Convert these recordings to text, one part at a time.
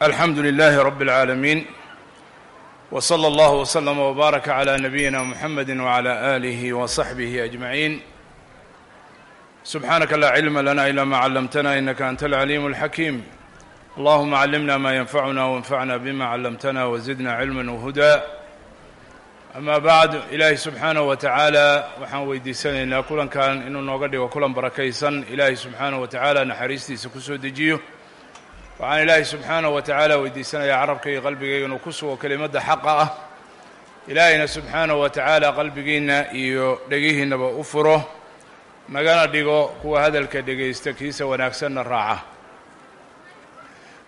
alxamdu lilaahi rab اlcaalamiin w slى اllah wslama wbaaraka clى nabiyina muxamedi wclى alihi wصaxbihi ajmaciin subxaanaka laa cilma lana ila ma callamtana inaka anta alcaliim اlxakiim allahuma callimna ma yanfacuna wanfacna bima callamtana wazidna cilma whudaa ama bacd ilaahay subxaanaه wa tacaala waxaan weydiisanaynaa kulankan inuu nooga dhigo kulan barakaysan ilaahay subxaanaه wa tacaala naxariistiisa ku soo dejiyo waxaan ilaahay subxaanaه wa tacaala weydiisanayaa carabka iyo qalbigayga inuu ku sugo kelimadda xaqa ah. Ilaahayna subxaanaه wa tacaala qalbigiinna iyo dhegihiinnaba u furo. Nagana dhigo kuwa hadalka dhegaysta kiisa wanaagsanna raaca.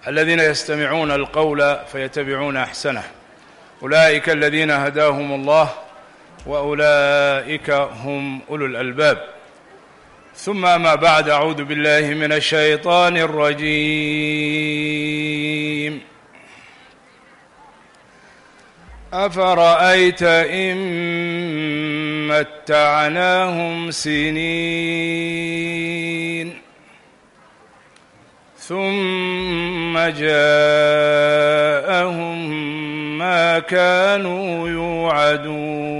Aladiina yastamicuuna alqowla fayatabicuuna axsanah ulaa'ika aladiina hadaahum allah wa ulaa'ika hum ulu lalbaab ثم أما بعد أعوذ بالله من الشيطان الرجيم أفرأيت إن متعناهم سنين ثم جاءهم ما كانوا يوعدون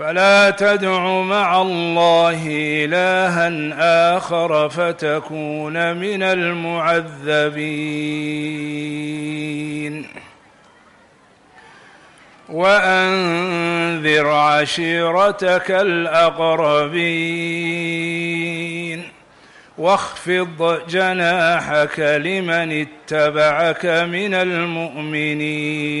فلا تدع مع الله الها اخر فتكون من المعذبين وانذر عشيرتك الاقربين واخفض جناحك لمن اتبعك من المؤمنين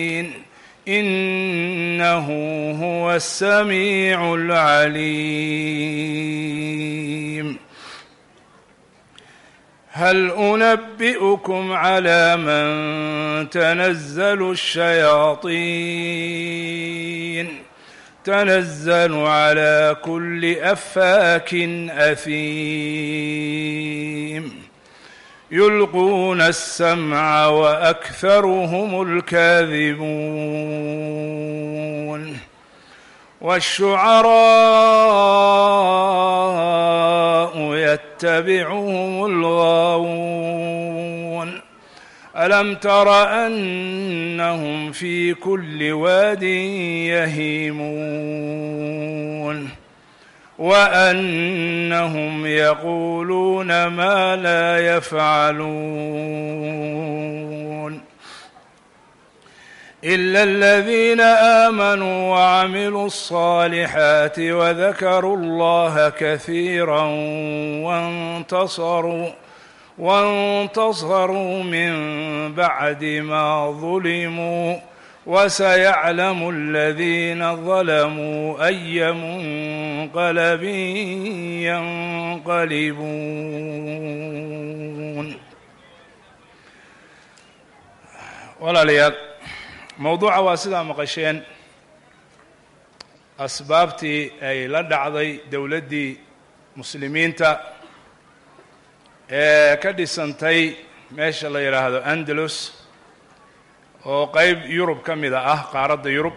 إنه هو السميع العليم هل أنبئكم على من تنزل الشياطين تنزل على كل أفاك أثيم يلقون السمع واكثرهم الكاذبون والشعراء يتبعهم الغاوون الم تر انهم في كل واد يهيمون وأنهم يقولون ما لا يفعلون إلا الذين آمنوا وعملوا الصالحات وذكروا الله كثيرا وانتصروا وانتصروا من بعد ما ظلموا وسيعلم الذين ظلموا أي منقلب ينقلبون walaalayaal mowduuca waa sidaa maqasheen asbaabtii ay la dhacday dowladdii muslimiinta ee ka dhisantay meesha la yidhaahdo andalus oo qayb yurub ka mida ah qaaradda yurub.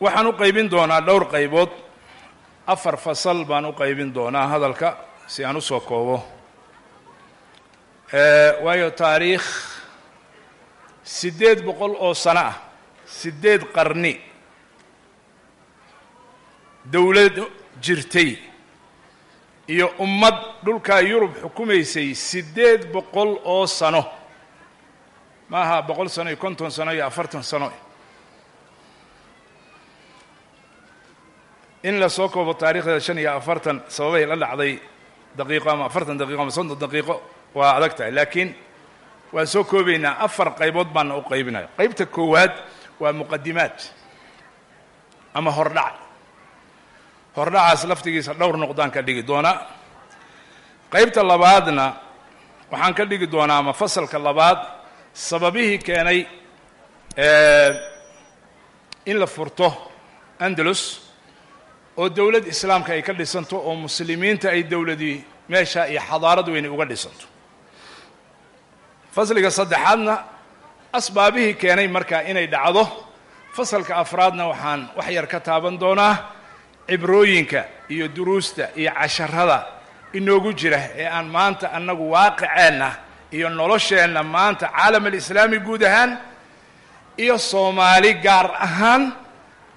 Waxaan u qaybin doonaa dhowr qaybood. Afar fasal baan u qaybin doonaa hadalka si aan u soo koobo. Waayo taariikh siddeed boqol oo sano ah siddeed qarni dowlad jirtay iyo ummad dhulkaa yurub xukumaysay siddeed boqol oo sano. Ma aha boqol sano iyo konton sano iyo afartan sano. In la soo koobo taarikhdeeda shan iyo afartan sababay la dhacday daqiiqo ama afartan daqiiqo ama soddon daqiiqo waa adag tahay. Laakiin waan soo koobaynaa afar qaybood baana u qaybinaya. Qaybta koowaad waa muqadimaad ama hordhac hordhacaas laftigiisa dhowr noqdaan ka dhigi doonaa qaybta labaadna waxaan ka dhigi doonaa ama fasalka labaad sababihii keenay in la furto andalus oo dowlad islaamka ay ka dhisanto oo muslimiinta ay dowladii meesha iyo xadaarad weyne uga dhisanto. Fasliga saddexaadna asbaabihii keenay markaa inay dhacdo fasalka afraadna waxaan wax yar ka taaban doonaa cibrooyinka iyo duruusta iyo casharada inoogu jira ee aan maanta annagu waaqiceenna iyo nolosheenna maanta caalam alislaami guud ahaan iyo soomaali gaar ahaan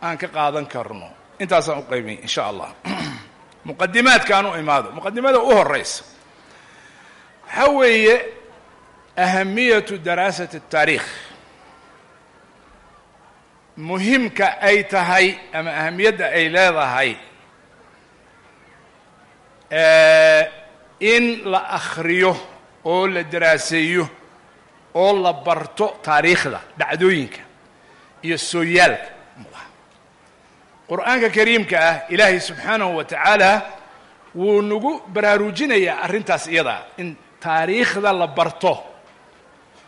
aan ka qaadan karno. Intaasaan u qaybay in sha allah muqadimaadkaan u imaado. Muqadimada u horeysa waxaa weeye ahamiyatu daraasati الtaariikh muhimka ay tahay ama ahamiyadda ay leedahay in la akhriyo oo la daraaseeyo oo la barto taariikhda dhacdooyinka iyo sooyaalka. Qur'aanka kariimka ah ilaahay subxaanahu wa tacaala wuu nagu baraarujinayaa arrintaas iyadaa in taariikhda la barto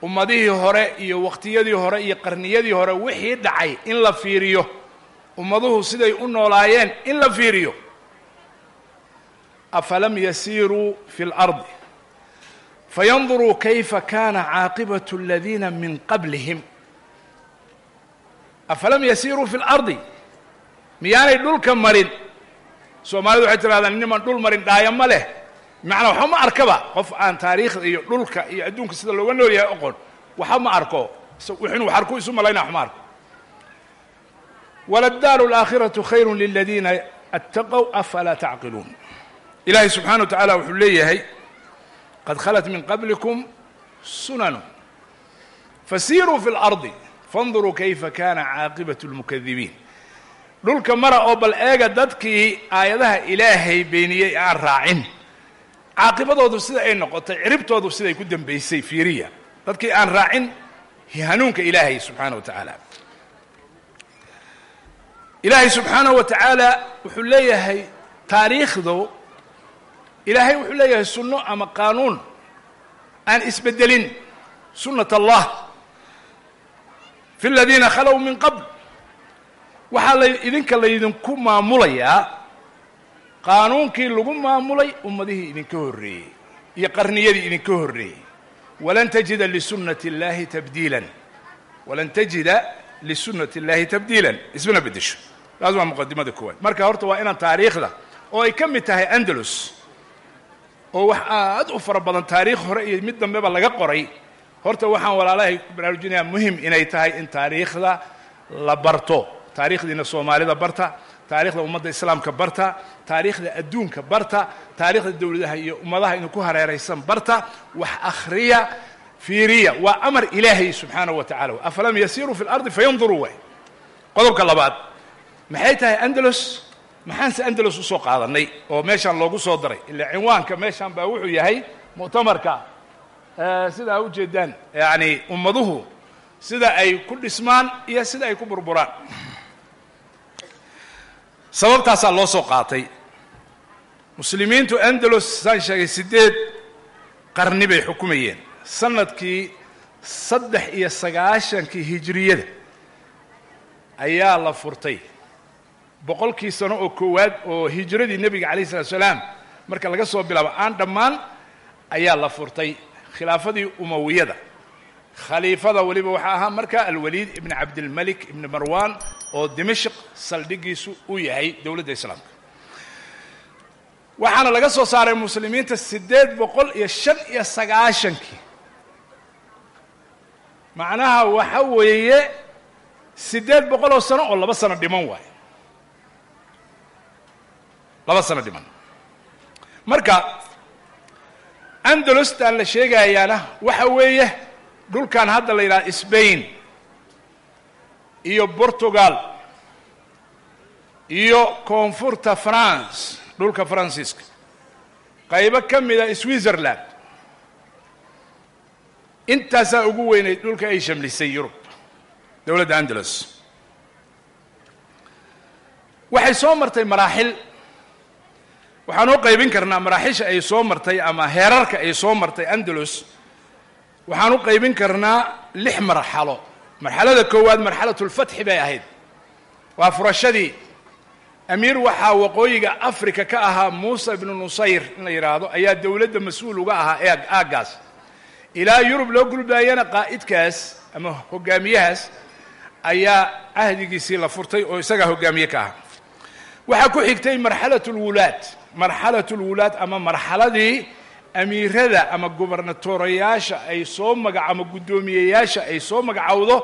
ummadihii hore iyo waqtiyadii hore iyo qarniyadii hore wixii dhacay in la fiiriyo ummaduhu siday u noolaayeen in la fiiriyo afalam yasiiruu fi اlardi fayanduruu kayfa kana caaqibaة اladiina min qablihim afalam yasiiruu fi اlardi miyaanay dhulka marin soomaalidu waxay tirahdaan niman dhul marin dhaaya ma leh bimacnaa waxba ma arkaba qof aan taariikhda iyo dhulka iyo adduunka sida looga nool yahay oqon waxba ma arko inuu wax arku isu malaynaa wax ma arko waladaaru alaakhiratu khayru liladiina attaqow afalaa tacqiluun ilaahay subxana wa tacaala wuxuu leeyahay qad khalat min qablikum sunanu fasiiruu fi اlardi faاnduruu kayfa kana caaqibaة اlmukadibiin dhulka mara oo bal eega dadkii aayadaha ilaahay beeniyey aan raacin caaqibadoodu sida ay noqotay ciribtoodu siday ku dambaysay fiiriya. Dadkii aan raacin hanuunka ilaahay subxaana wa tacaala ilaahay subxaanahu wa tacaala wuxuu leeyahay taariikhdu ilaahay wuxuu leeyahay sunno ama qaanuun aan isbedelin sunnat allah. Fi aladiina khalow min qabl waxaa la idinka laydinku maamulayaa qaanuunkii lagu maamulay ummadihii idinka horreeyey iyo qarniyadii idinka horreeyey. Walan tajida lisunati اllahi tabdiilan. Walan tajida lisunati اllahi tabdiilan. Ismana beddesho. Taas waa muqadimada koowaad. Marka horta waa inaan taariikhda oo ay ka mid tahay andalus oo wax aad u fara badan taariikh hore iyo mid dambeba laga qoray. Horta waxaan walaalahay ku baraarujinayaa muhiim inay tahay in taariikhda la barto. Taarikhdiina soomaalida barta taarikhda ummadda islaamka barta taariikhda adduunka barta taarikhda dowladaha iyo ummadaha idinku hareeraysan barta wax akhriya fiiriya waa amar ilaahay subxaanahu wa tacala afalam yasiiruu fi lardi fayanduruu waay qodobka labaad maxay tahay andalus? Maxaanse andalus u soo qaadanay oo meeshaan loogu soo daray. Ila cinwaanka meeshaan baa wuxuu yahay muctamarka sidaa u jeedaan yani ummaduhu sida ay ku dhismaan iyo sida ay ku burburaan sababtaasaa loo soo qaatay. Muslimiintu andalus saan sheegay siddeed qarni bay xukumayeen. Sanadkii saddex iyo sagaashankii hijiriyada ayaa la furtay. Boqolkii sano oo koowaad oo hijiradii nebiga calayh isalaatu salaam marka laga soo bilaabo aan dhammaan ayaa la furtay. Khilaafadii umawiyada khaliifada weliba waxaa ahaa markaa alwaliid ibn cabdilmalik ibn marwan oo dimashq saldhigiisu uu yahay dowladda islaamka. Waxaana laga soo saaray muslimiinta siddeed boqol iyo shan iyo sagaashankii. Macnaha waxa weeye siddeed boqol oo sano oo laba sano dhiman waayo laba sano dhiman. Marka andalostan la sheegayaana waxa weeye dhulkan hadda la yidhaha sbain iyo portugal iyo koonfurta france dhulka faransiiska. Qaybo ka mida switzerland. Intaasaa ugu weynayd dhulka ay shamlisay yurub dowladda andalus. Waxay soo martay maraaxil. Waxaan u qaybin karnaa maraaxisha ay soo martay ama heerarka ay soo martay andalus waxaan u qaybin karnaa lix marxalo. Marxalada koowaad marxalatulfatxi bay ahayd. Waa furashadii. Amiir waxaa waqooyiga africa ka ahaa muusa ibnu nusayr in la yidhaahdo ayaa dowladda mas'uul uga ahaa ee aaggaas. Ilaa yurub loo gulbaayana qaa'idkaas ama hogaamiyahaas ayaa cahdigiisii la furtay oo isagaa hogaamiye ka ahaa. Waxaa ku xigtay marxalat lwulaad marxalat lwulaad ama marxaladii amiirada ama gubernatorayaasha ay soo maga ama guddoomiyeyaasha ay soo magacowdo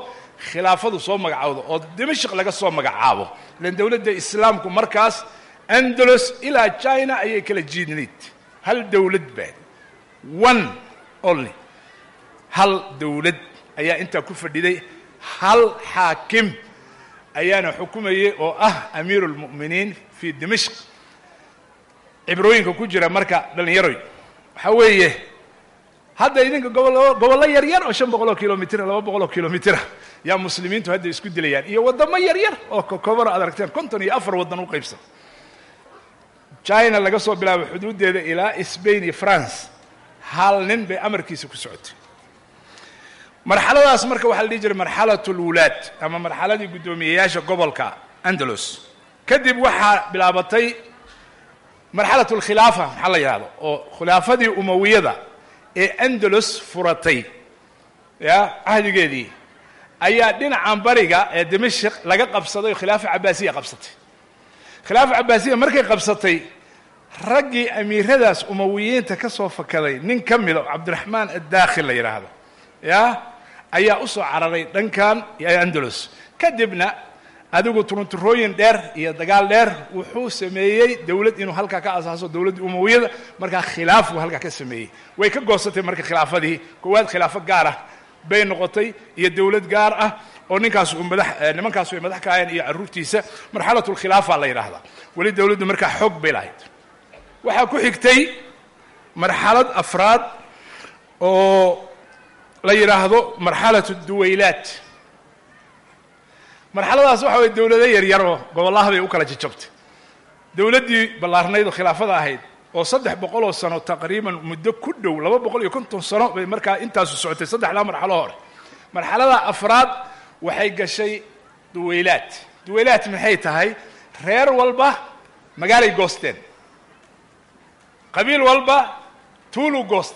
khilaafadu soo magacowdo oo dimashq laga soo magacaabo. Ilan dowladda islaamku markaas andalos ilaa china ayay kala jiidnayd hal dowlad baa one only. Hal dowlad ayaa intaa ku fadhiday. Hal xaakim ayaana xukumayay oo ah amiiru lmu'miniin fii dimashq. Cibrooyinka ku jira marka dhallinyaroy waxaa weeye hadda idinka gobollo gobollo yar oo shan boqol oo kilomitira laba boqol oo kilomitira yaa muslimiintu hadda isku dilayaan iyo waddamo yar yar oo kokobana ad aragteen konton iyo afar waddan u qaybsan. China laga soo bilaabo xuduuddeeda ilaa sbain iyo france. Hal nin bay amarkiisa ku socotay. Marxaladaas marka waxaa la dhihi jiray marxalat lwulaad ama marxaladii guddoomiyeyaasha gobolka andalus. Kadib waxaa bilaabatay marxalat lkhilaafa maxaa la yidhahdo oo khilaafadii umawiyada ee andalus furatay ya cahdigeedii ayaa dhinacan bariga ee dimashq laga qabsaday oo khilaafa cabaasiya qabsatay. Khilaafa cabaasiya markay qabsatay raggii amiiradaas umawiyiinta ka soo fakaday nin ka mida oo cabdiraxmaan addaakhil la yidhaahdo ya ayaa u soo cararay dhankan andalus. Kadibna adigu turunturooyin dheer iyo dagaal dheer wuxuu sameeyey dowlad inuu halkaa ka asaaso dowladda umawiyada markaa khilaafuu halkaa ka sameeyey. Way ka goosatay marka khilaafadii koowaad khilaafo gaar ah bay noqotay iyo dowlad gaar ah oo ninkaas uu madax nimankaasu ay madax ka ahayeen iyo carruurtiisa marxalat lkhilaafa la yidhaahdaa. Weli dowladdu markaa xoog bay lahayd. Waxaa ku xigtay marxalad afraad oo la yidhaahdo marxalat duwaylaat marxaladaas waxa weye dowlado yaryar oo gobollaha bay u kala jajabtay dowladdii ballaarnayd oo khilaafada ahayd oo saddex boqol oo sano taqriiban muddo ku dhow laba boqol iyo konton sano bay markaa intaasu socotay saddexdaa marxalo hore. Marxalada afraad waxay gashay duwaylaad duwaylaad maxay tahay? Reer walba magaalay goosteen. Qabiil walba tuulu goost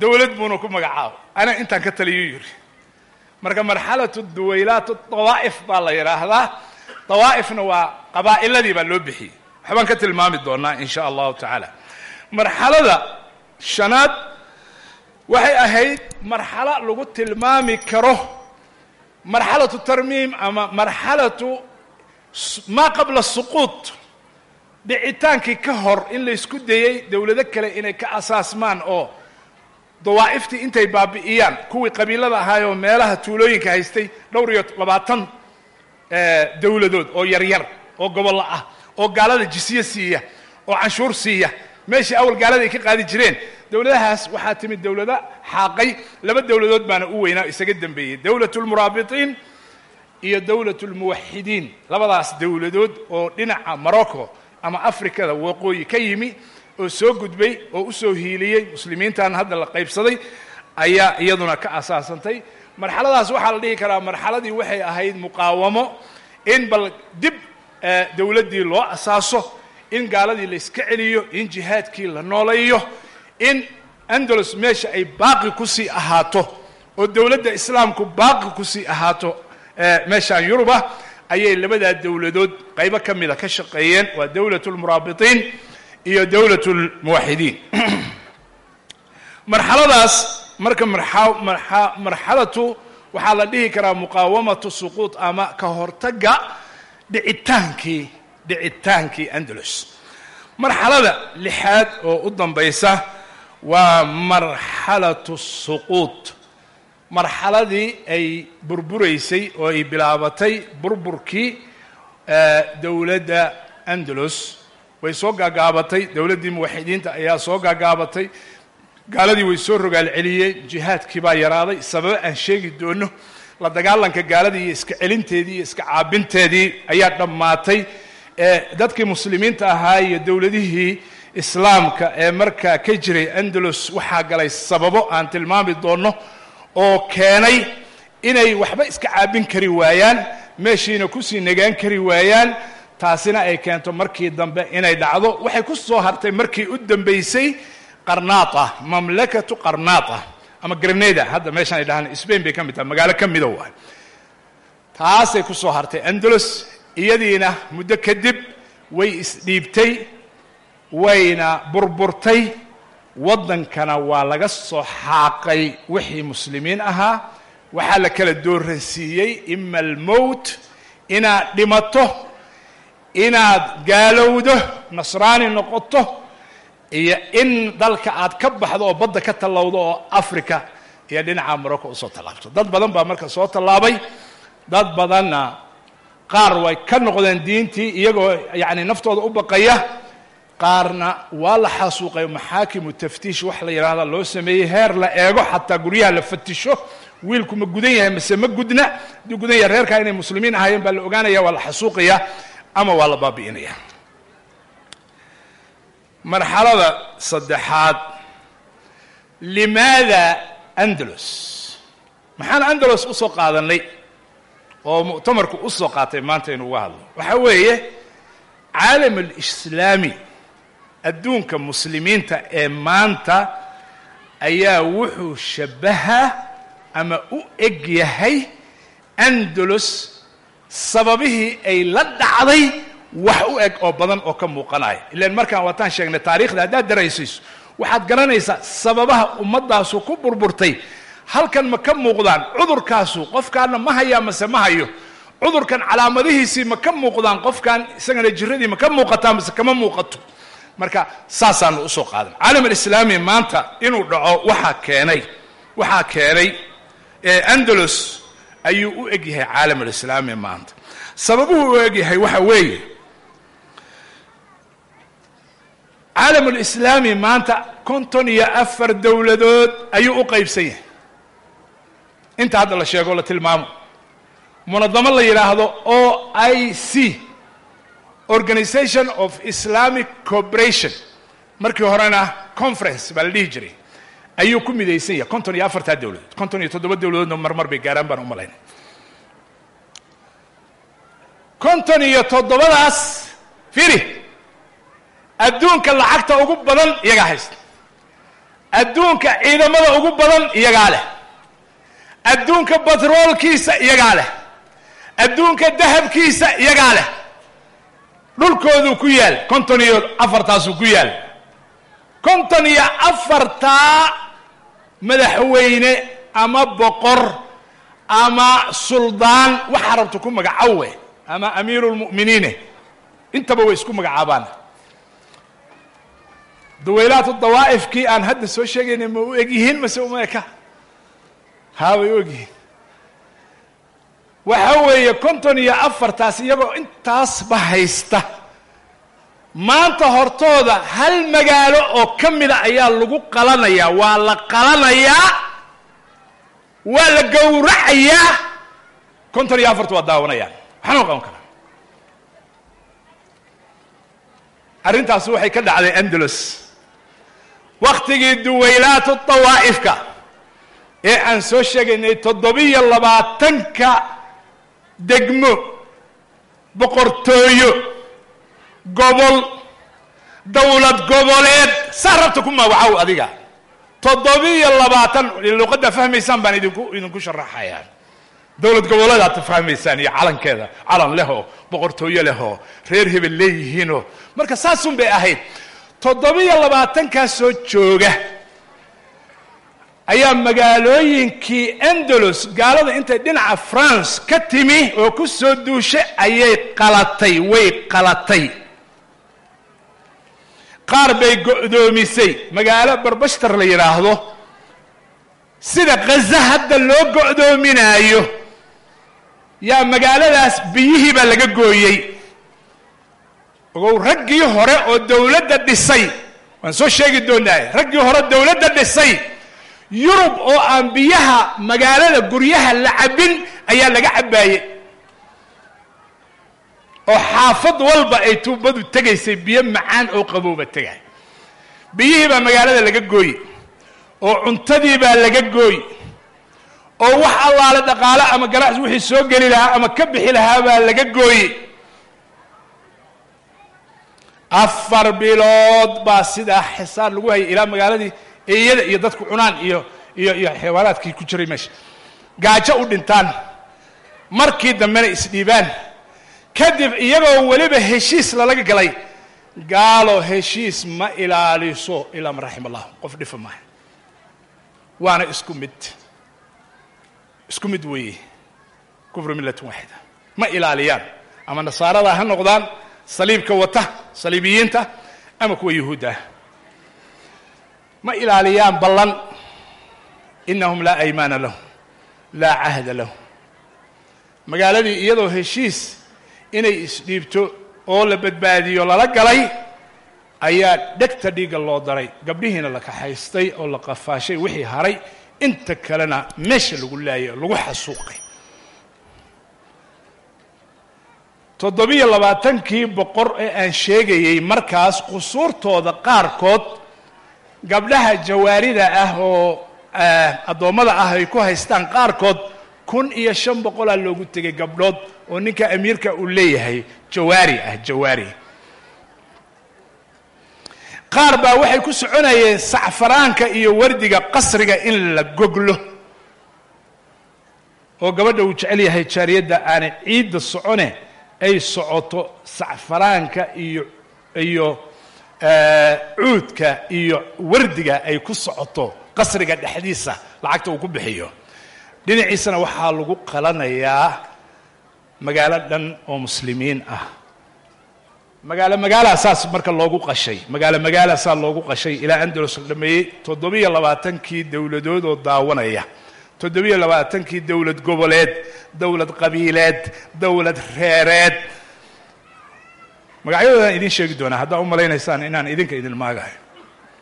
dowlad buuna ku magacaabo. Ana intaan ka taliyuu yidhi marka marxalatu duwaylaat dawaa'if baa la yidhaahdaa. Dawaa'ifna waa qabaa'iladii baa loo bixiyey. Waxbaan ka tilmaami doonaa in sha allahu tacaala. Marxalada shanaad waxay ahayd marxalo lagu tilmaami karo marxalatu tarmiim ama marxalatu maa qabla suquud dhicitaankii ka hor in la isku dayey dowlado kale inay ka asaasmaan oo dawaa'iftii intay baabi'iyaan. Kuwii qabiilada ahaayoo meelaha tuulooyinka haystay dhowr iyo labaatan dowladood oo yaryar oo gobollo ah oo gaalada jisiye siiya oo canshuur siiya. Meeshii awal gaalada ay ka qaadi jireen. Dowladahaas waxaa timid dowlado xaaqay. Laba dowladood baana u weynaa isaga dembeeyey dowlat lmuraabitiin iyo dowlat lmuwaxidiin labadaas dowladood oo dhinaca morocco ama africada waqooyi ka yimi oo soo gudbay oo u soo hiiliyey muslimiintan hadda la qaybsaday ayaa iyaduna ka asaasantay. Marxaladaas waxaa la dhihi karaa marxaladii waxay ahayd muqaawamo in bal dib dowladdii loo asaaso in gaaladii la iska celiyo in jihaadkii la nooleeyo in andalus meesha ay baaqi ku sii ahaato oo dowladda islaamku baaqi ku sii ahaato meeshaan yuruba ayay labadaa dowladood qaybo ka mida ka shaqeeyeen waa dowlat lmuraabitiin iyo dowlat lmuwaxidiin marxaladaas marka marxalatu waxaa la dhihi karaa muqaawamatu suquud ama ka hortagga dhicitaankii dhicitaankii andalus. Marxalada lixaad oo u dambaysa waa marxalatu suquud marxaladii ay burburaysay oo ay bilaabatay burburkii dowladda andalus way soo gaagaabatay dowladdii muwaxidiinta ayaa soo gaagaabatay gaaladii way soo rogaal celiyeen jihaadkii baa yaraaday. Sababo aan sheegi doono. La dagaalanka gaaladii iyo iska celinteedii iyo iska caabinteedii ayaa dhammaatay. Dadkii muslimiinta ahaa iyo dowladihii islaamka ee markaa ka jiray andalus waxaa galay sababo aan tilmaami doono oo keenay inay waxba iska caabin kari waayaan meeshiina ku sii nagaan kari waayaan taasina ay keento markii dambe inay dhacdo. Waxay ku soo hartay markii u dambaysay qarnaata mamlakatu qarnaata ama grenada hadda meeshaan ay dhahaan spain bay ka mid tahay magaalo ka mida waay. Taasay ku soo hartay. Andalus iyadiina muddo kadib way isdhiibtay wayna burburtay. Waddankana waa laga soo xaaqay wixii muslimiin ahaa. Waxaa la kala dooransiiyey ima almowt inaad dhimato inaad gaalowdo nasraani noqoto iyo in dalka aad ka baxdo oo badda ka tallowdo oo africa iyo dhinaca morocco u soo tallaabto. Dad badan baa marka soo tallaabay. Dad badanna qaar way ka noqdeen diintii iyagoo yacni naftooda u baqaya. Qaarna waa la xasuuqay maxaakimu taftiish wax la yidhaahda loo sameeyey heer la eego xataa guryaha la fatisho. Wiilku ma gudan yahay mase ma gudna? Hadduu gudan yahay reerkaa inay muslimiin ahaayeen baa la ogaanaya waa la xasuuqaya ama waa la baabi'inaya marxalada saddexaad limaada andalus? Maxaan andalus u soo qaadanay oo muctamarku u soo qaatay maanta inu uga hadlo. Waxaa weeye caalam alislaami adduunka muslimiinta ee maanta ayaa wuxuu shabbaha ama u eg yahay andalus sababihii ay la dhacday wax u eg oo badan oo ka muuqanaya. Ilaan markaan waataan sheegnay taarikhda haddaad daraysayso waxaad garanaysaa sababaha ummaddaasu ku burburtay. Halkan ma ka muuqdaan cudurkaasu qofkaana ma hayaa mase ma hayo. Cudurkan calaamadihiisii ma ka muuqdaan qofkan isagana jiradii ma ka muuqataa mase kama muuqato. Marka saasaanu u soo qaadan. Caalam alislaami maanta inuu dhaco waxaa keenay waxaa keenay andalus ayuu u eg yahay caalam alislaami maanta. Sababuhu u eg yahay waxa weeye caalam alislaami maanta konton iyo afar dowladood ayuu u qaybsan yahay. Inta hadda la sheego la tilmaamo. Munadamo la yidhaahdo o i c organization of islamic cooperation. Markii horena conference baa la dhihi jiray ayuu ku midaysan yahay. Konton iyo afartaa dowladood konton iyo toddoba dowladoodna marmar bay gaaraan baan u malaynay. Konton iyo toddobadaas firi. Adduunka lacagta ugu badan iyagaa haysta. Adduunka ciidamada ugu badan iyagaa leh. Adduunka batroolkiisa iyagaa leh. Adduunka dahabkiisa iyagaa leh. Dhulkooduu ku yaal. Konton iyo afartaasuu ku yaal. Konton iyo afartaa madaxweyne ama boqor ama suldaan waxaa rabta ku magacawe ama amiiru lmu'miniine intaba way isku magacaabaan duwaylaatu dawaa'ifkii aan hadda soo sheegaynay ma u egyihiin mase uma eka haa way u egyihiin. Waxa weeye konton iyo afartaas iyagoo intaasba haysta maanta hortooda hal magaalo oo ka mida ayaa lagu qalanayaa. Waa la qalanayaa waa la gowracayaa. Konton iyo afartu waa daawanayaan. Waxna qaban karaa. Arrintaasi waxay ka dhacday andalus. Waktigii duwaylaatu dawaa'ifka ee aan soo sheegaynay toddobiyo labaatanka degmo boqortooyo gobol dowlad goboleed. Saa rabta ku adiga. Toddobiyo labaatan luqadda fahmaysaan baan idinku idinku sharaxayaa dowlad goboleedaad fahmaysaan iyo calankeeda calan lehoo boqortooyo lehoo reer hebel leeyihiinoo. Marka saasun bay ahayd. Toddobiyo labaatankaas soo jooga. Ayaa magaalooyinkii andalos gaalada intay dhinaca france ka timi oo ku soo duushay ayay qalatay way qalatay qaar bay go'doomisay. Magaalo barbashtar la yidhaahdo sida khaza hadda loo go'doominaayo yaa magaaladaas biyihii baa laga gooyey. Ogow raggii hore oo dawladda dhisay waan soo sheegi doonaa raggii hore dawladda dhisay yurub oo aan biyaha magaalada guryaha la cabbin ayaa laga cabbaayey oo xaafad walba ay tuubadu tegaysay biyo macaan oo qabowba tegay. Biyihii baa magaalada laga gooye oo cuntadii baa laga gooy oo wax allaale dhaqaale ama ganacsi wixii soo geli lahaa ama ka bixi lahaa baa laga gooye afar bilood baa sidaa xisaar lagu hayay ilaa magaaladii eeyada iyo dadku cunaan iyo iyo iyo xayawaanaadkii ku jiray meesha. Gaajo u dhintaan. Markii dambena isdhiibaan kadib iyagoo weliba heshiis lalaga galay gaalo heshiis ma ilaaliso ilaa man raxim allah qof dhifa maaha. Waana isku mid. Isku mid weeye kufru millatin waaxida ma ilaaliyaan. Ama nasaarada ha noqdaan saliibka wata saliibiyiinta ama kuwa yuhuudda. Ma ilaaliyaan ballan. Inahum laa aymaana lahu laa cahda lahu magaaladii iyadoo heshiis inay isdhiibto oo la badbaadiyo lala galay ayaa dhegta dhiigga loo daray. Gabdhihiina la kaxaystay oo la qafaashay wixii haray inta kalena meesha lagu laayay lagu xasuuqay. Toddobiyo labaatankii boqor ee aan sheegayey markaas qusuurtooda qaarkood gabdhaha jawaarida ah oo addoommada ah ay ku haystaan qaarkood kun iyo shan boqolaa loogu tegay gabdhood oo ninka amiirka uu leeyahay jawaari ah jawaari. Qaar baa waxay ku soconayeen sacfaraanka iyo wardiga qasriga in la goglo. Oo gabadha uu jecel yahay jaariyadda aanay ciidda socone ay socoto sacfaraanka iyo iyo cuudka iyo wardiga ay ku socoto qasriga dhexdiisa lacagta uu ku bixiyo dhinaciisana waxaa lagu qalanayaa magaalo dhan oo muslimiin ah. Magaalo magaala saas marka loogu qashay magaalo magaala saa loogu qashay ilaa andalos la dhameeyey toddobiyo labaatankii dowladood oo daawanaya. Toddobiyo labaatankii dowlad goboleed dowlad qabiileed dowlad reereed. Magacyadoodan idiin sheegi doonaa haddaa u malaynaysaan inaan idinka idin maagayo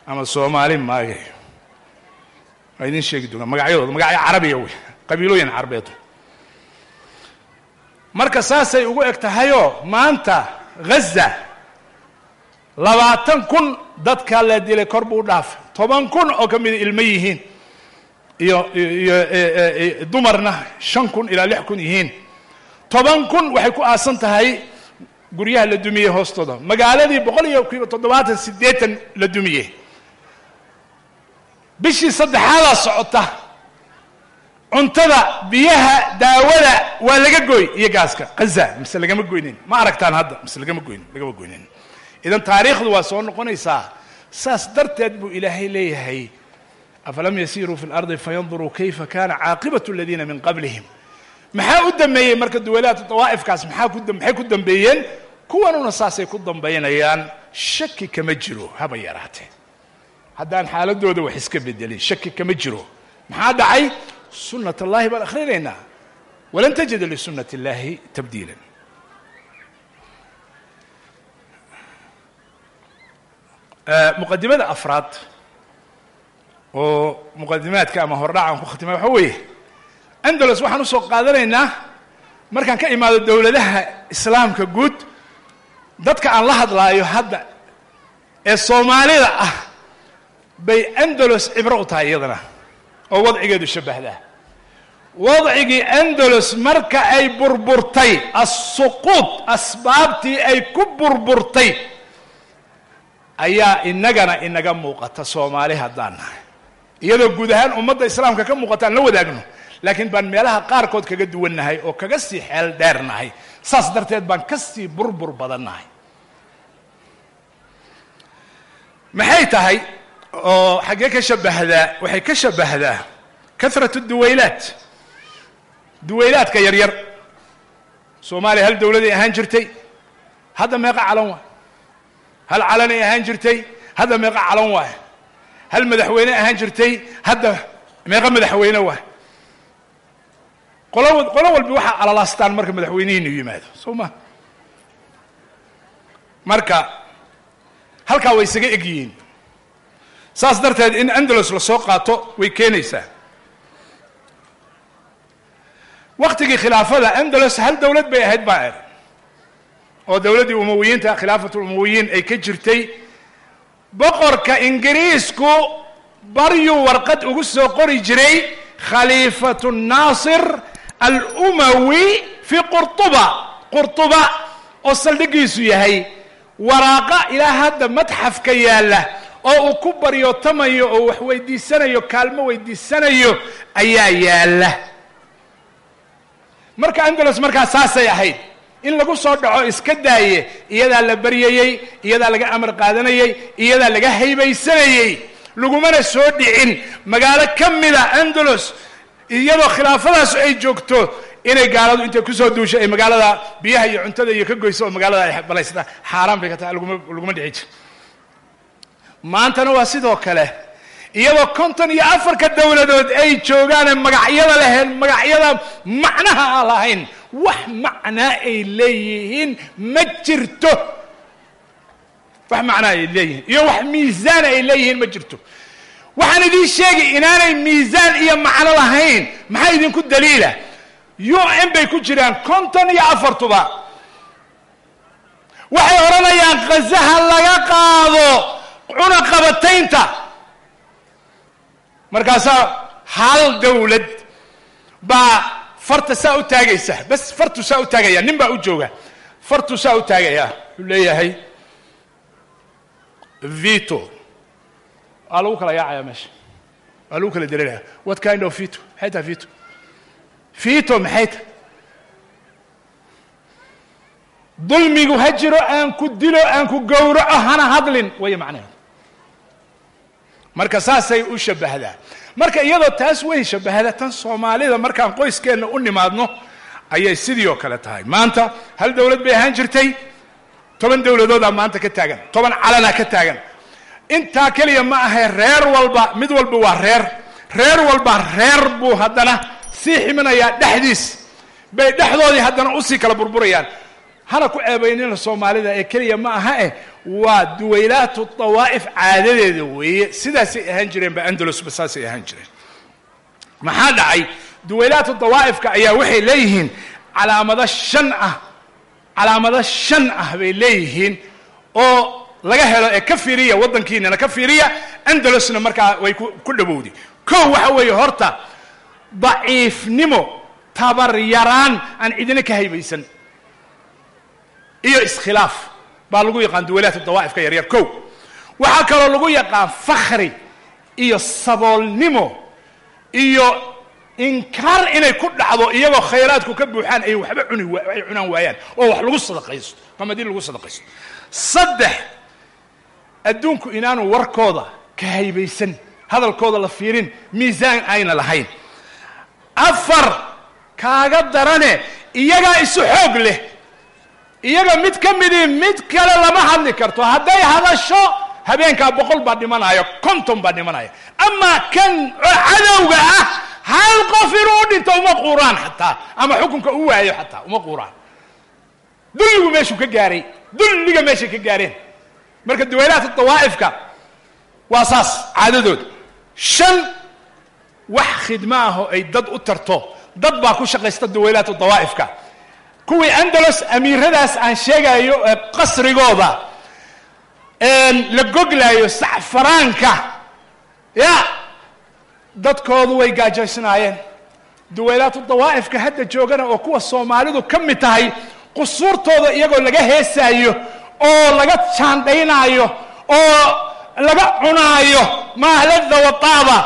ama soomaali maagayo. Waa idiin sheegi doonaa magacyadooda magacyo carabiya wey qabiilooyin carabeed marka saasay ugu eg tahayoo maanta ghaza labaatan kun dadka la dilay kor buu dhaafay toban kun oo ka mida ilmo yihiin. Iyo iyo dumarna shan kun ilaa lix kun yihiin. Toban kun waxay ku aasan tahay guryaha la dumiyey hoostooda. Magaaladii boqol iyo kiiba toddobaatan siddeetan la dumiyey. Bishii saddexaadaa socota cuntada biyaha daawada waa laga gooy iyo gaaska ghaza mise lagama goynin ma aragtaan hadda mise lagama goyn lagama goynin idan taariikhdu waa soo noqonaysaa saas darteed buu ilaahay leeyahay afalam yasiiruu fi اlardi fayanduruu kayfa kana caaqibaة اladiina min qablihim maxaa u dambeeyey marka duwalaadka dawaa'ifkaas maxaa ku maxay ku dambeeyeen kuwanuna saasay ku dambaynayaan shaki kama jiro haba yaraatee haddaan xaaladooda wax iska bedelin shaki kama jiro maxaa dhacay Sunat اllahi baan akhrinaynaa. Walan tajida lisunat اllahi tabdiila muqadimada afraad oo muqadimaadka ama hordhacan ku khatimay waxa weeye andalos waxaan u soo qaadanaynaa markaan ka imaado dowladaha islaamka guud dadka aan la hadlaayo hadda ee soomaalida ah bay andalos cibro u tahay iyadana oo wadcigeedu shabbahdaa wadcigii andalos marka ay burburtay assuquud asbaabtii ay ku burburtay ayaa inagana inaga muuqata soomaali haddaan nahay. Iyadoo guud ahaan ummadda islaamka ka muuqata aan la wadaagno laakiin baan meelaha qaarkood kaga duwannahay oo kaga sii xeel dheernahay saas darteed baan ka sii burbur badannahay maxay tahay oo xaggee ka shabbahdaa waxay ka shabbahdaa kahratu duwaylaat duwaylaadka yar yar soomaaliya hal dawladay ahaan jirtay. Hadda meeqa calan waay hal calanay ahaan jirtay. Hadda meeqa calan waay hal madaxweyne ahaan jirtay. Hadda meeqa madaxweyne waay qolo qolo walba waxaa alalaastaan marka madaxweynihiinu yimaado. Soo ma. Marka halkaa way isaga eg yihiin saas darteed in andalus la soo qaato way keenaysaa. Waktigii khilaafada andalus hal dawlad bay ahayd baa oo dawladdii umawiyiinta khilaafatu umawiyiin ay ka jirtay boqorka ingiriisku baryuu warqad ugu soo qori jiray khaliifatu naasir alumawi fii qurtuba. Qurtuba oo saldhigiisu yahay waraaqa ilaa hadda madxafka yaalla oo uu ku baryootamayo oo wax weydiisanayo kaalmo weydiisanayo ayaa yaalla. Marka andalus markaa saasay ahayd. In lagu soo dhaco iska daaye iyadaa la baryayey iyadaa laga amar qaadanayey iyadaa laga haybaysanayey lagumana soo dhicin. Magaalo ka mida andalus iyadoo khilaafadaas ay joogto inay gaaladu intay ku soo duushay ay magaalada biyaha iyo cuntada iyo ka goyso oo magaalada ay balaysata xaaraan bay ka tahay laguma dhici jir maantana waa sidoo kale. Iyadoo konton iyo afarka dawladood ay joogaane magacyada lahayn magacyada macnaha aan lahayn wax macnaa ay leeyihiin ma jirto. Wax macnaa ay leeyihiin iyo wax miisaan ay leeyihiin ma jirto. Waxaan idiin sheegi inaanay miisaan iyo macno lahayn maxaa idinku daliila? U n bay ku jiraan konton iyo afartuba. Waxay odhanayaan khasaha laga qaado cunaqabataynta markaasaa hal dawlad baa farta saa u taagaysa bas fartu saa u taagaya nin baa u jooga. Fartu saa u taagaya wuxuu leeyahay vito waa lagu kala yaacaya meesha. Waa lagu kala dareeraya what kind of vito maxay tahay vito vito maxay tahay? Dulmigu ha jiro aan ku dilo aan ku gowraco hana hadlin. Waya macnaheedu marka saasay u shabbahdaa marka iyadoo taas way shabbahda tan soomaalida markaan qoyskeenna u nimaadno ayay sidii oo kale tahay. Maanta hal dawlad bay ahaan jirtay toban dawladoodaa maanta ka taagan toban calana ka taagan. Intaa keliya ma ahay reer walba mid walba waa reer. Reer walba reer buu haddana sii ximinayaa dhexdiis. Bay dhexdoodii haddana u sii kala burburayaan hana ku ceebaynina soomaalida ee keliya ma aha eh. Waa duwaylaatu dawaa'if caadadeeda weeye. Sidaasay ahaan jireen ba andalusba saasay ahaan jireen. Maxaa dhacay? Duwaylaatu dawaa'ifka ayaa waxay leeyihiin calaamado shan ah. Calaamado shan ah bay leeyihiin oo laga helo ee ka fiiriya waddankiinana ka fiiriya andalusna markaa way ku dhowowday kow waxa weeye horta daciifnimo tabar yaraan aan cidina ka haybaysan iyo iskhilaaf baa lagu yaqaan duwalaat dawaa'ifka yaryar kow. Waxaa kaloo lagu yaqaan fakhri iyo saboolnimo iyo inkaar inay ku dhacdo iyagoo khayraadku ka buuxaan ay waxba ay cunaan waayaan oo wax lagu sadaqaysto qamadii lagu sadaqaysto. Saddex adduunku inaanu warkooda ka haybaysan hadalkooda la fiirin miisaan ayna lahayn. Afar kaaga darane iyagaa isu xoog leh iyaga mid ka midii mid kale lama hadli karto. Hadday hadasho habeenkaa boqol baa dhimanaya konton baa dhimanaya. Amaa kan cadowga ah hal qof inuu dhinto uma quuraan xataa ama xukunka u waayo xataa uma quuraan. Dulligu meeshuu ka gaaray dulliga meeshay ka gaareen. Marka duwaylaadka dawaa'ifka waa saas caadadood shan wax khidmo ah oo ay dad u tarto dad baa ku shaqaysta duwaylaadka dawaa'ifka kuwii andalos amiiradaas aan sheegayo ee qasrigooda. La goglaayo sacfaraanka ya! Dadkoodu way gaajaysnaayeen duwaylaatu dawaa'ifka hadda joogana oo kuwa soomaalidu ka mid tahay qusuurtooda iyagoo laga heesaayo oo laga jaandhaynaayo oo laga cunaayo maahlada wataaba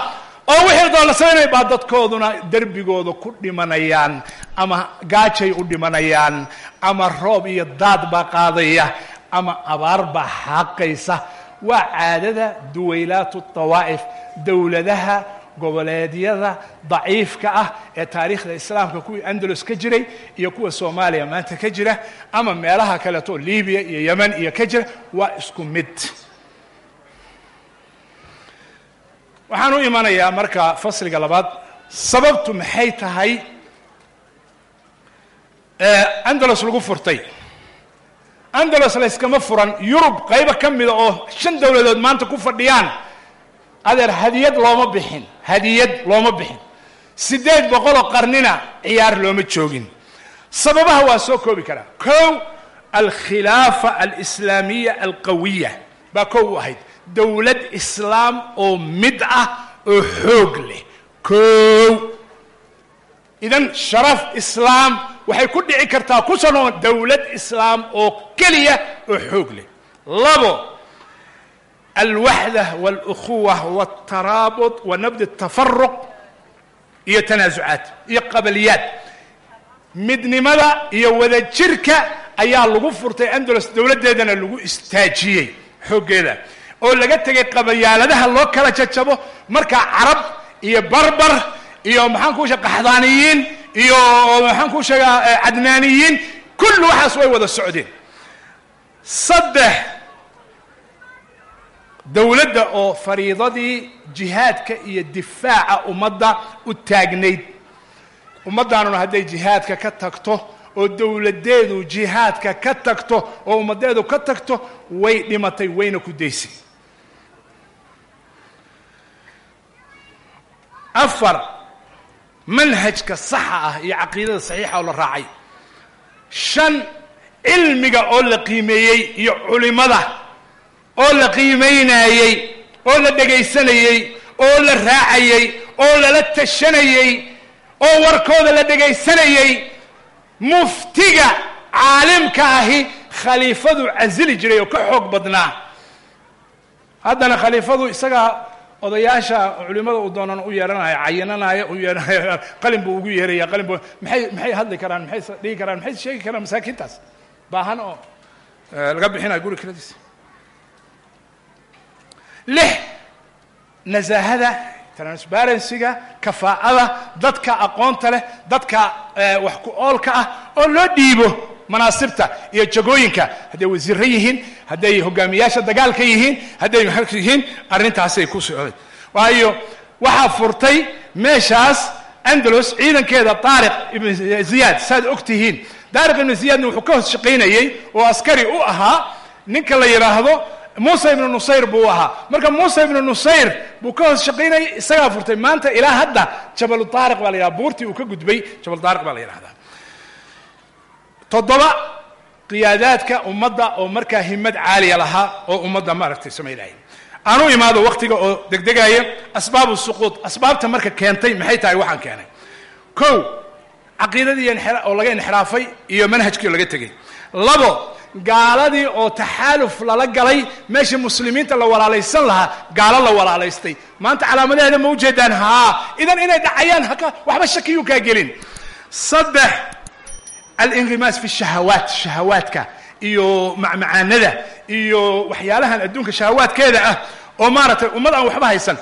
oo wixii doola samaynaya baa dadkooduna derbigooda ku dhimanayaan ama gaajay u dhimanayaan ama roob iyo daad baa qaadaya ama abaar baa xaaqaysa. Waa caadada duwaylaatu tawaa'if dowladaha goboleedyada daciifka ah ee taariikhda islaamka kuwii andalus ka jiray iyo kuwa soomaaliya maanta ka jira ama meelaha kaleeto libiya iyo yemen iyo ka jira waa isku mid waxaan u imanayaa marka fasliga labaad sababtu maxay tahay? Andalus lagu furtay. Andalus layskama furan yurub qaybo ka mida oo shan dowladood maanta ku fadhiyaan. Adeer hadiyad looma bixin hadiyad looma bixin. Siddeed boqoloo qarnina ciyaar looma joogin. Sababaha waa soo koobi karaa kow alkhilaafa alislaamiya alqawiya. Baa kow u ahayd dowlad islaam oo mid ah oo xoog leh. Kow. Idan sharaf islaam waxay ku dhici kartaa ku soo noqon dowlad islaam oo keliya oo xoog leh. Labo alwaxda walukhuwa waltaraabut wa nabdi tafaruq iyo tanaasucaat iyo qabaliyaad. Midnimada iyo wadajirka ayaa lagu furtay andalus dowladdeedana lagu istaajiyey xooggeeda oo laga tegay qabayaaladaha loo kala jajabo markaa carab iyo barbar iyo maxaan kuu sheega qaxdaaniyiin iyo maxaan kuu sheegaa cadnaaniyiin kulli waxaas way wada socdeen. Saddex dowladda oo fariidadii jihaadka iyo difaaca ummadda u taagnayd. Ummaddaanuna hadday jihaadka ka tagto oo dowladdeedu jihaadka ka tagto oo ummaddeedu ka tagto way dhimatay wayna ku daysay afar manhajka saxa ah iyo caqiidada saxiixa oo la raacay. Shan cilmiga oo la qiimeeyey iyo culimada oo la qiimaynayey oo la dhegaysanayey oo la raacayey oo lala tashanayey oo warkooda la dhegaysanayey muftiga caalimka ahi khaliifadu casili jiray oo ka xoog badnaa. Haddana khaliifadu isagaa odayaasha culimada uu doonan u yeehanaya cayinanaya u yeehanaya qalin buu ugu yeeraya qalin buu maxay maxay hadli karaan maxay dhigi karaan maxay sheegi karaan masaakiintaas? Baahan oo laga bixinaya guri kiradiisa lix nasaahada transparencyga kafaa'ada dadka aqoonta leh dadka wax ku oolka ah oo loo dhiibo manaasibta iyo jagooyinka. Hadday wasiirro yihiin hadday hogaamiyaasha dagaalka yihiin hadday yihiin arrintaasay ku socday waayo waxaa furtay meeshaas andalus ciidankeeda taariq ibn ziyaad saaad og tihiin. Taariq ibn ziyaadna wuxuu ka shaqaynayey oo askari u ahaa ninka la yidhaahdo muuse ibnu nusayr buu ahaa. Marka muuse ibnu nusayr buu ka hoos shaqaynayay isagaa furtay maanta ilaa hadda jabalu taariq baa la yidhahda buurtii uu ka gudbay jabal taariq baa la yidhahdaa toddoba qiyaadaadka ummadda oo markaa himad caaliya lahaa oo ummadda maaragtay samaynaya aanu imaado waktiga oo degdegaya asbaabu suquud asbaabta marka keentay maxay tahay waxaan keenay. Kow caqiidadii oo laga inxiraafay iyo manhajkii oo laga tegay labo gaaladii oo taxaaluf lala galay meeshii muslimiinta la walaalaysan lahaa gaalo la walaalaystay. Maanta calaamadaheeda ma ujeedaan haa idan inay dhacayaan haka waxba shakiyuu kaa gelin. Saddex alinrimaas fi shahawaat shahawaadka iyo macmacaanada iyo waxyaalahan adduunka shahawaadkeeda ah oo maaragtay ummad aan waxba haysan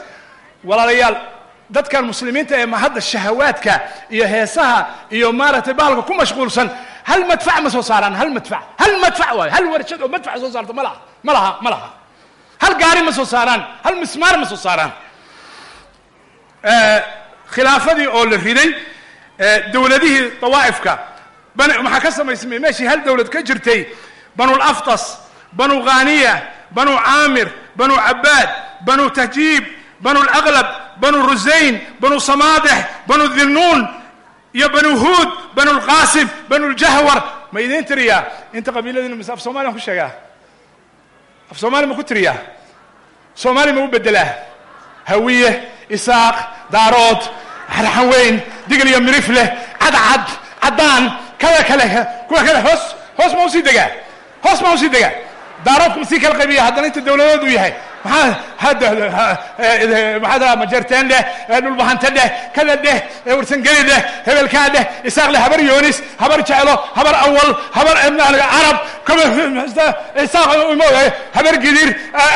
walaalayaal dadkan muslimiinta ee mahadda shahawaadka iyo heesaha iyo maaragtay bahalka ku mashquulsan hal madfac ma soo saaraan hal madfac hal madfac waayo hal warshad oo madfac soo saarto ma laha ma laha ma laha hal gaari ma soo saaraan hal mismaar ma soo saaraan khilaafadii oo la riday dowladihii dawaa'ifka maxaa ka samaysmay? Meeshii hal dowlad ka jirtay banu laftas banu khaniya banu caamir banu cabaad banu tahjiib banu laqlab banu rusayn banu samaadex banu dilnuun iyo banu huud banu lqaasim banu ljahwar ma idiin tiriyaa inta qabiiladiina mise af somaliya ku sheegaa? Af soomaali ma ku tiriyaa soomaali ma u bedelaa hawiye isaaq daarood xarxan weyn digl iyo mirifleh cadcad caddaan kada kale kuwa kale hoos hoos ma u sii degaa hoos ma u sii degaa daaroodku ma sii kala qaybiya haddana inta dowladood u yahay. Maxaa hadda maxaa daa majarteen dheh dhulbahante dheh kada dheh warsangeli dheh hebelkaa dheh isaaq leh habar yoonis habar jeclo habar awal habar carab isaaq habar gidir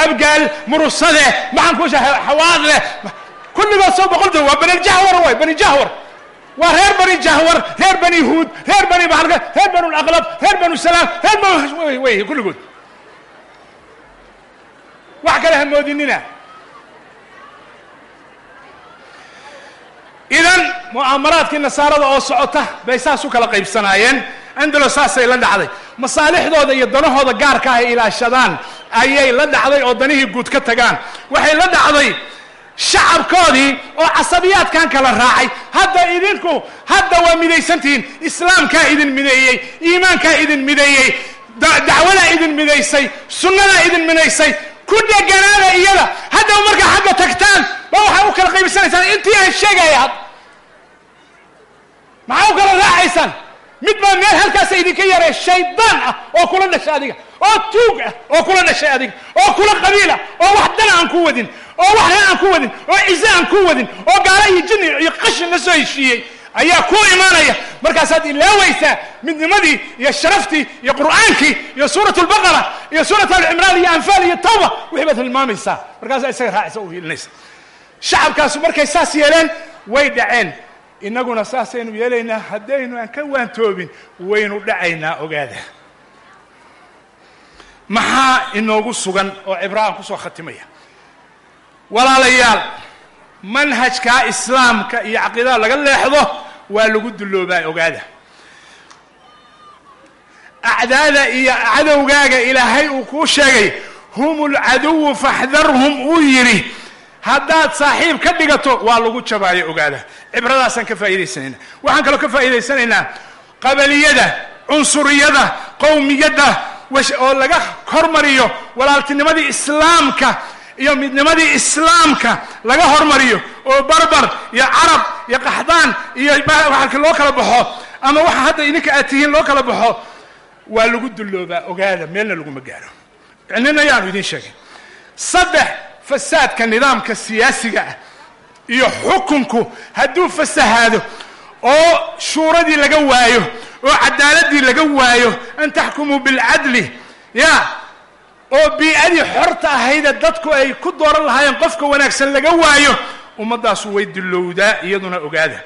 abgaal murusade maxaan ku shahay xawaad leh. Kulligood soo boqolta waa bani jahwar waay bani jahwar waa reer bani jahwar reer bani huud reer bani baalka reer banu laqlab reer banu salaam reer banu wey kulligood. Wax kale ha moodinina. Idan mu'aamaraadkii nasaarada oo socota bay saas u kala qaybsanaayeen. Andalo saasay la dhacday. Masaalixdooda iyo danahooda gaarka ah ay ilaashadaan ayay la dhacday oo danihii guud ka tagaan. Waxay la dhacday shacabkoodii oo casabiyaadkan kala raacay. Hadda idinku hadda waa midaysantihiin islaamkaa idin mideeyey iimaankaa idin mideeyey dacwadaa idin midaysay sunnadaa idin midaysay ku dheganaada iyada. Haddaba markaa xagga tagtaan ba waxaa u kala qaybsanaysaan? Intii aan sheegaya had maxaa u kala raacaysaan? Mid baa meel halkaasa idinka yaree shaydaan ah oo kula dhashay adiga oo tuug ah oo kula dhashay adiga oo kula qabiila oo wax dana aan ku wadin oo wax reer aan ku wadin oo cize aan ku wadin oo gaala iyo jinni iyo qashin la soo heshiiyey ayaa ku imaanaya. Markaasaad ilaawaysaa midnimadii iyo sharaftii iyo qur'aankii iyo suurat lbaqara iyo suurat alcimraan iyo anfaal iyo tawba wixii baad hilmaamaysaa markaasaa isaga raacaysa u hiilinaysa shacabkaasu markay saas yeeleen way dhaceen. Innaguna saasaynu yeelaynaa haddaynu aan ka waantoobin waynu dhacaynaa ogaada. Maxaa inoogu sugan oo cibraan ku soo khatimaya walaalayaal manhajkaa islaamka iyo caqiidada laga leexdo waa lagu dulloobaa ogaada. Acdaada iyo cadowgaaga ilaahay uu kuu sheegay hum ulcaduwu faxdarhum uu yidhi haddaad saaxiib ka dhigato waa lagu jabaayo ogaada. Cibradaasaan ka faa'idaysanaynaa waxaan kaloo ka faa'idaysanaynaa qabaliyada cunsuriyada qowmiyadda oo laga hormariyo walaaltinimadii islaamka iyo midnimadii islaamka laga hormariyo oo barbar iyo carab iyo qaxdaan iyo waxalka loo kala baxo ama waxa hadda idinka aad tihiin loo kala baxo waa lagu dulloobaa ogaada meelna laguma gaaro. Nin ayaanu idiin sheegay saddex fasaadka nidaamka siyaasiga ah iyo xukunku hadduu fasahaado oo shuuradii laga waayo oo cadaaladii laga waayo an taxkumuu bilcadli ya oo bii-adii xorta ahayda dadku ay ku dooran lahaayeen qofka wanaagsan laga waayo ummaddaasu way dillowdaa iyaduna ogaada.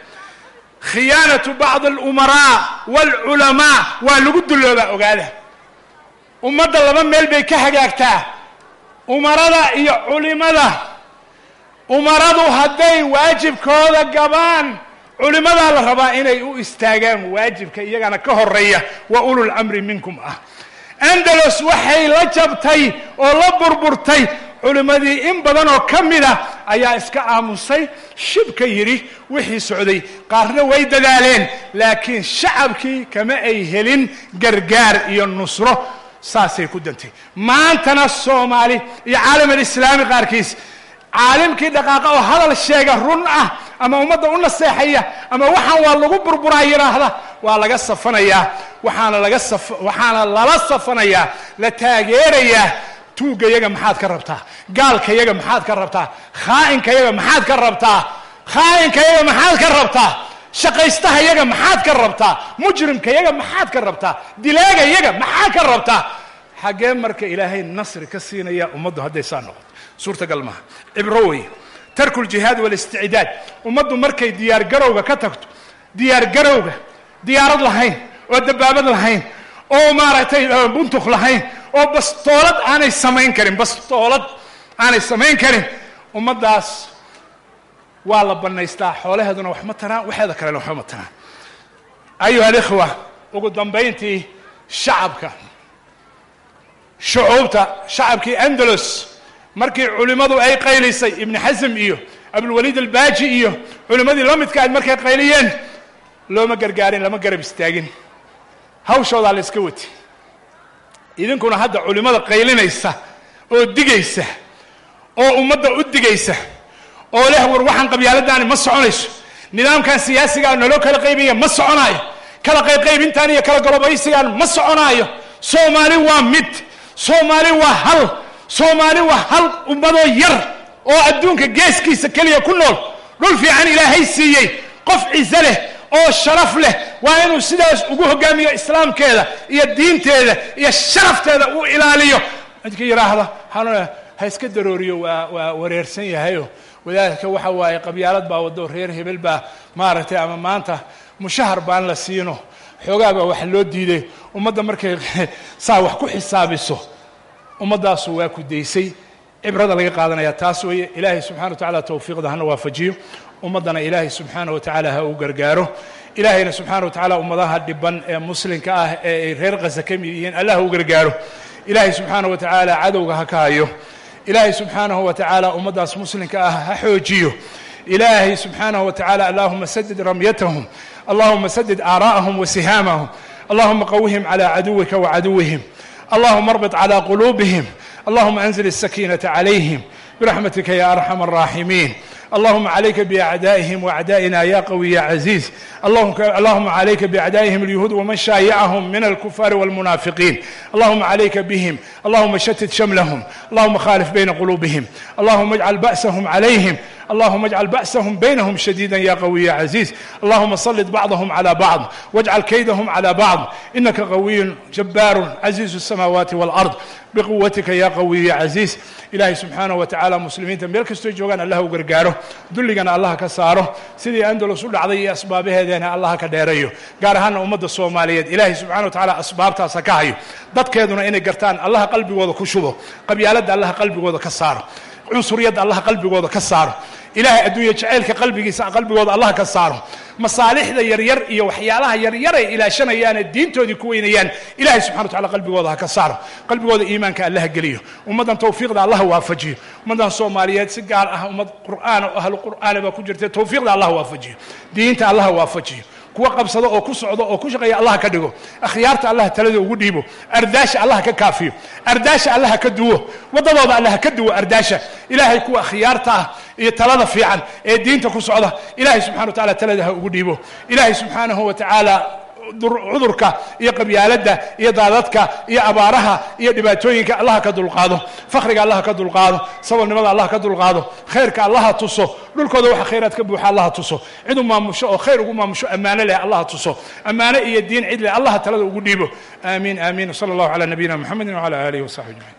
Khiyaanatu bacdi alumaraa waalculamaa waa lagu dulloobaa ogaada. Ummadda laba meel bay ka hagaagtaa. Umarada iyo culimada. Umaradu hadday waajibkooda gabaan culimadaa la rabaa inay u istaagaan waajibka iyagana ka horreeya wa ulul amri minkum ah andalos waxay la jabtay oo la burburtay. Culimmadii in badan oo ka mid ah ayaa iska aamusay. Shibka yidhi wixii socday. Qaarna way dadaaleen laakiin shacabkii kama ay helin gargaar iyo nusro. Saasay ku dantay. Maantana soomaali iyo caalam alislaami qaarkiis caalimkii dhaqaaqa oo hadal sheega run ah ama ummadda u naseexaya ama waxaan waa lagu burburaa yidhaahda waa laga safanayaa. Waxaana laga saf waxaana lala safanayaa la taageerayaa tuugga yaga maxaad ka rabtaa gaalka yaga maxaad ka rabtaa khaa'inka yaga maxaad ka rabtaa khaa'inka yaga maxaad ka rabtaa shaqaystaha yaga maxaad ka rabtaa mujrimka yaga maxaad ka rabtaa dilaaga yaga maxaad ka rabtaa. Xaggee marka ilaahay nasri ka siinaya ummaddu hadday saa noqoto suurtagal maaha. Cibro wey tarku ljihaad walisticdaad ummaddu markay diyaar garowga ka tagto diyaar garowga diyaarad lahayn oo dabaabad lahayn oo maaragtay buntuk lahayn oo bastoolad aanay samayn karin bastoolad aanay samayn karin ummaddaas waa la bannaystaa xoolaheeduna wax ma taraan waxeeda kalena waxba ma taraan ayuha alikhwa ugu dambayntii shacabka shucuubta shacabkii andalos markii culimmadu ay qaylisay ibni xasm iyo abulwaliid albaaji iyo culimmadii la midka markay qayliyeen looma gargaarin lama garab istaagin. Hawshoodaa la iska wati. Idinkuna hadda culimmada qaylinaysa oo digaysa oo ummadda u digaysa oo leh war waxaan qabyaaladaani ma soconayso. Nidaamkan siyaasigaa naloo kala qaybaya ma soconaayo. Kala qayqaybintaan iyo kala golobaysigaan ma soconaayo. Soomaali waa mid soomaali waa hal soomaali waa hal ummadoo yar oo adduunka geeskiisa keliya ku nool. Dhul fiican ilaahay siiyey qof ciise leh oo sharaf leh. Waa inuu sidaas ugu hogaamiyo islaamkeeda iyo diinteeda iyo sharafteeda u ilaaliyo. Midka yidhaahda han ha iska darooriyo waa waa wareersan yahayo. Wadaadka waxa waaye qabyaalad baa wado reer hebel baa maaragtay ama maanta mushahar baan la siino. Xoogaa baa wax loo diiday ummadda markay saa wax ku xisaabiso ummaddaasu waa ku daysay. Cibrada laga qaadanaya taas weeye ilaahay subxana wa tacala towfiiqda hana waafajiyo. Ummaddana ilaahay subxaana wa tacaala ha u gargaaro. Ilaahayna subxaana wa tacaala ummadaha dhiban ee muslimka ah ee ay reer kasa ka mid yihiin allah ha u gargaaro. Ilaahay subxaana wa tacaala cadowga ha ka hayo. Ilaahay subxaanahu wa tacaala ummaddaas muslimka ah ha xoojiyo. Ilaahay subxaanahu wa tacaala allahuma sadid ramyatahum allahuma sadid aaraa'ahum wa sihaamahum allahuma qawihim calaa caduwika wa caduwihim allahuma arbit calaa quluubihim allahuma anzil الsakiinata calayhim برحمتك يا أرحم الراحمين اللهم عليك بأعدائهم وأعدائنا يا قوي يا عزيز اللهم, اللهم عليك بأعدائهم اليهود ومن شايعهم من الكفار والمنافقين اللهم عليك بهم اللهم شتت شملهم اللهم خالف بين قلوبهم اللهم اجعل بأسهم عليهم اللهم اجعل بأسهم بينهم شديدا يا قوي يا عزيز اللهم سلط بعضهم على بعض واجعل كيدهم على بعض إنك قوي جبار عزيز السماوات والأرض بقوتك يا قوي يا عزيز ilaahay subxaana wa tacaala muslimiinta meel kastoo joogaan allah u gargaaro dulligana allah ka saaro sidii andalus u dhacday iyo asbaabaheedeena allah ka dheerayo gaar ahaana ummadda soomaaliyeed ilaahay subxana wa tacaala asbaabtaas ha ka hayo dadkeeduna inay gartaan allaha qalbigooda ku shubo qabyaaladda allaha qalbigooda ka saaro cunsuriyadda allaha qalbigooda ka saaro ilaahay adduunya jacaylka qalbigiisa qalbigooda allah ka saaro. Masaalixda yaryar iyo waxyaalaha yaryar ay ilaashanayaane diintoodii ku weynayaan ilahay subxana wa qalbigooda ha ka saaro. Qalbigooda iimaanka allaha geliyo. Ummaddan tawfiiqda allaha waafajiyo. Ummaddan soomaaliyeed si gaar ah ummad qur'aan oo ahlu qur'aana baa ku jirta tawfiiqda allaha waafajiyo. Diinta allaha waafajiyo. Kuwa qabsado oo ku socdo oo ku shaqeeya allah ka dhigo. Akhyaarta allah talada ugu dhiibo. Ardaasha allah ka kaafiyo. Ardaasha allah ka duwo. Waddadooda allah ka duwo ardaasha. Ilaahay kuwa akhyaarta ah iyo talada fiican ee diinta ku socda ilaahay subxana wa tacala talada ha ugu dhiibo. Ilaahay subxaanahu wa tacaala cudurka iyo qabyaaladda iyo daadadka iyo abaaraha iyo dhibaatooyinka allah ka dulqaado fakriga allah ka dulqaado sabolnimada allah ka dulqaado khayrka allaha tuso dhulkooda waxa khayraad ka buuxa allaha tuso cid u maamusho oo khayr ugu maamusho ammaano leh allaha tuso ammaano iyo diin cid leh allaha talada ugu dhiibo. Aamiin aamiin. Sala allahu calaa nabiyina muxamedin wacala aalihi wasaxbi ajmaciin